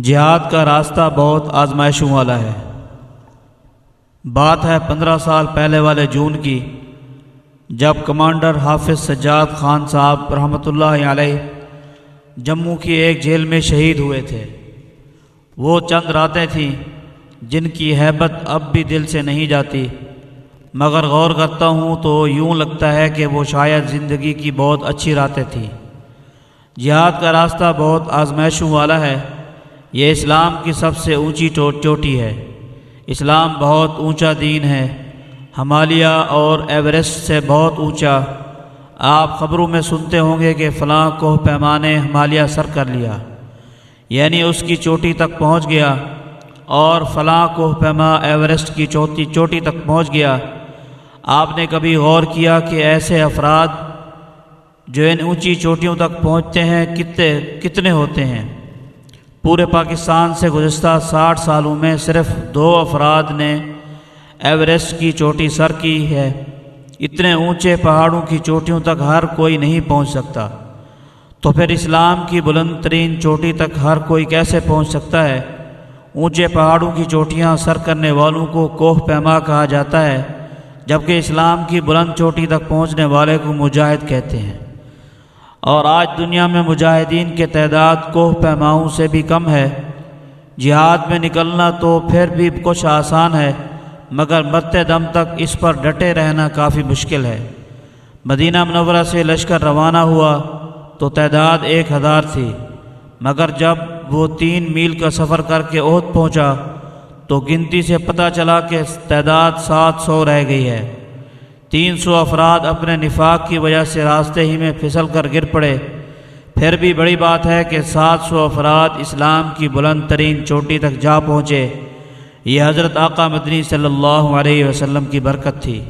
جہاد کا راستہ بہت آزمائشوں والا ہے۔ بات ہے پندرہ سال پہلے والے جون کی، جب کمانڈر حافظ سجاد خان صاحب رحمۃ اللہ علیہ جموں کی ایک جیل میں شہید ہوئے تھے۔ وہ چند راتیں تھیں جن کی حیبت اب بھی دل سے نہیں جاتی۔ مگر غور کرتا ہوں تو یوں لگتا ہے کہ وہ شاید زندگی کی بہت اچھی راتیں تھیں۔ جہاد کا راستہ بہت آزمائشوں والا ہے۔ یہ اسلام کی سب سے اونچی چوٹی ہے۔ اسلام بہت اونچا دین ہے۔ ہمالیہ اور ایوریسٹ سے بہت اونچا۔ آپ خبروں میں سنتے ہوں گے کہ فلاں کو پیمانے ہمالیہ سر کر لیا۔ یعنی اس کی چوٹی تک پہنچ گیا اور فلاں کو پیما ایوریسٹ کی چوٹی چوٹی تک پہنچ گیا۔ آپ نے کبھی غور کیا کہ ایسے افراد جو ان اونچی چوٹیوں تک پہنچتے ہیں کتنے کتنے ہوتے ہیں؟ پورے پاکستان سے گزشتہ ساٹھ سالوں میں صرف دو افراد نے ایوریسٹ کی چوٹی سر کی ہے۔ اتنے اونچے پہاڑوں کی چوٹیوں تک ہر کوئی نہیں پہنچ سکتا۔ تو پھر اسلام کی بلند ترین چوٹی تک ہر کوئی کیسے پہنچ سکتا ہے؟ اونچے پہاڑوں کی چوٹیاں سر کرنے والوں کو کوہ پیما کہا جاتا ہے، جبکہ اسلام کی بلند چوٹی تک پہنچنے والے کو مجاہد کہتے ہیں۔ اور آج دنیا میں مجاہدین کے تعداد کو پیماؤں سے بھی کم ہے۔ جہاد میں نکلنا تو پھر بھی کچھ آسان ہے، مگر مرتے دم تک اس پر ڈٹے رہنا کافی مشکل ہے۔ مدینہ منورہ سے لشکر روانہ ہوا تو تعداد ایک ہزار تھی، مگر جب وہ تین میل کا سفر کر کے عہد پہنچا تو گنتی سے پتہ چلا کہ تعداد سات سو رہ گئی ہے۔ تین سو افراد اپنے نفاق کی وجہ سے راستے ہی میں پھسل کر گر پڑے۔ پھر بھی بڑی بات ہے کہ سات سو افراد اسلام کی بلند ترین چوٹی تک جا پہنچے۔ یہ حضرت آقا مدنی صلی اللہ علیہ وسلم کی برکت تھی۔